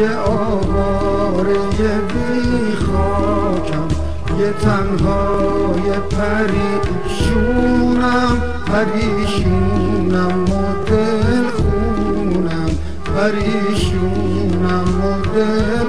یه آواره یه بی یه تنهای پریشونم پریشونم و دل خونم پریشونم و دل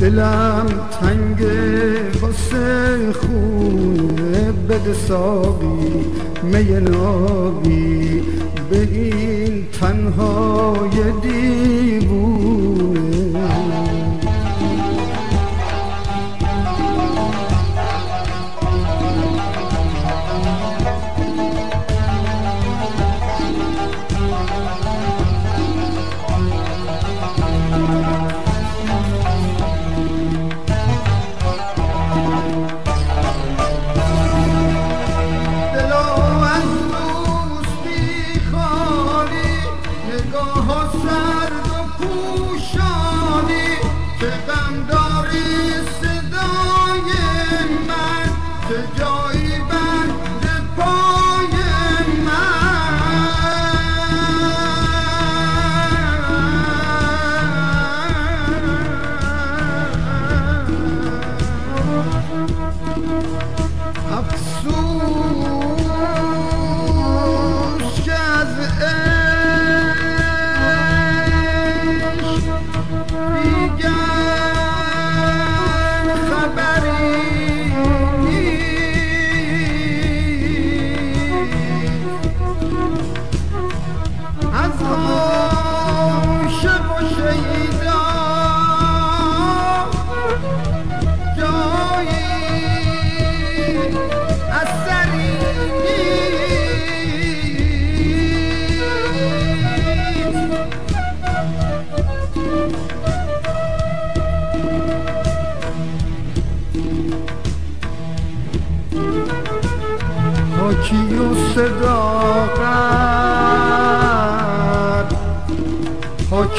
دلم تنگ واسه خونه بده ساقی می نابی. به این تنهای دیوون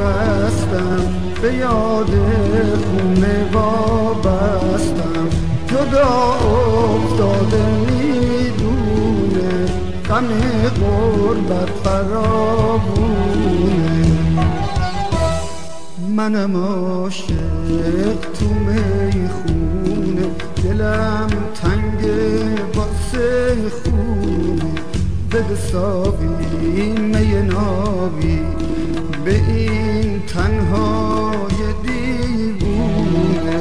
بستم به یاد خونه وابستم. جدا افتاده می‌دونه غم قربت فرابونه منم عاشق تو می‌خونه دلم تنگ واسه خونه. بده ساقی می نابی به تنهای دیوونه.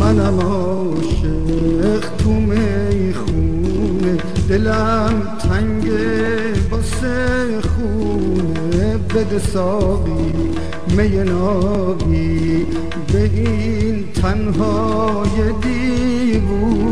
منم عاشق تو می‌خونه. دلم تنگ باسه خونه. بده ساقی می نابی. به این تنهای دیوونه.